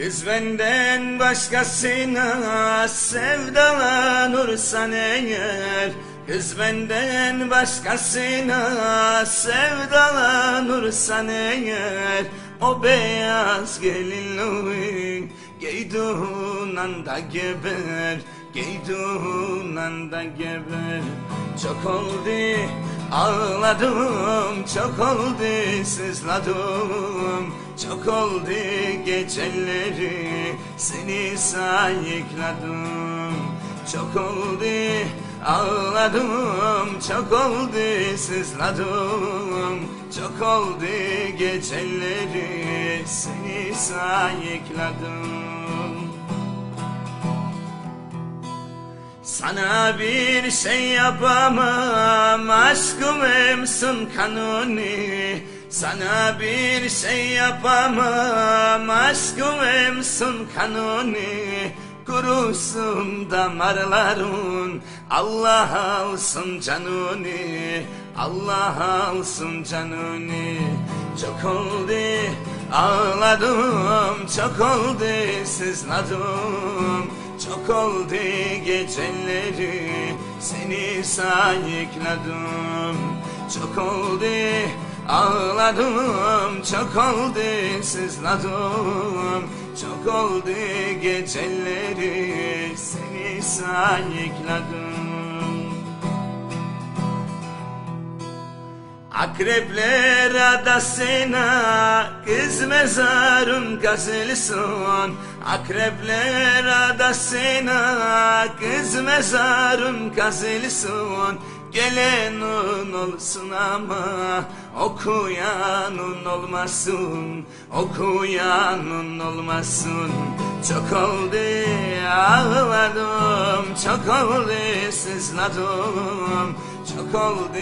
Kız benden başkasına sevdalanırsan eğer Kız benden başkasına sevdalanırsan eğer O beyaz gelinliği giydiğin anda geber Giydiğin anda geber. Çok oldu ağladım Çok oldu sızladım Çok oldu geceleri Seni sayıkladım. Çok oldu ağladım Çok oldu sızladım. Çok oldu geceleri Seni sayıkladım. Sana bir şey yapamam aşkım emsin kanuni Sana bir şey yapamam aşkım emsin kanuni. Kurusun damarların Allah alsın canuni. Allah alsın canuni. Çok oldu ağladım çok oldu sızladım. Çok oldu geceleri seni sayıkladım Çok oldu ağladım çok oldu sızladım. Çok oldu geceleri seni sayıkladım. Akrepler adasına kız mezarın kazılsın Akrepler adasına kız mezarın kazılsın Gelenin olsun ama okuyanın olmasın Okuyanın olmasın. Çok oldu ağladım Çok oldu sızladım. Çok oldu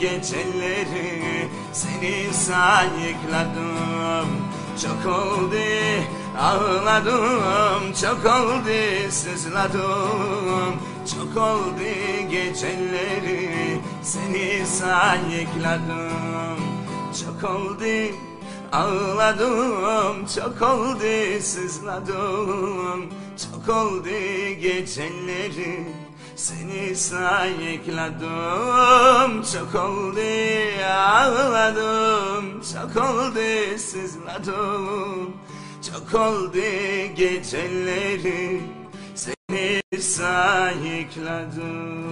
geceleri Seni sayıkladım. Çok oldu ağladım Çok oldu sızladım Çok oldu geceleri Seni sayıkladım. Çok oldu Ağladım, çok oldu sızladım. Çok oldu geceleri seni sayıkladım. Çok oldu ağladım. Çok oldu sızladım. Çok oldu geceleri Seni sayıkladım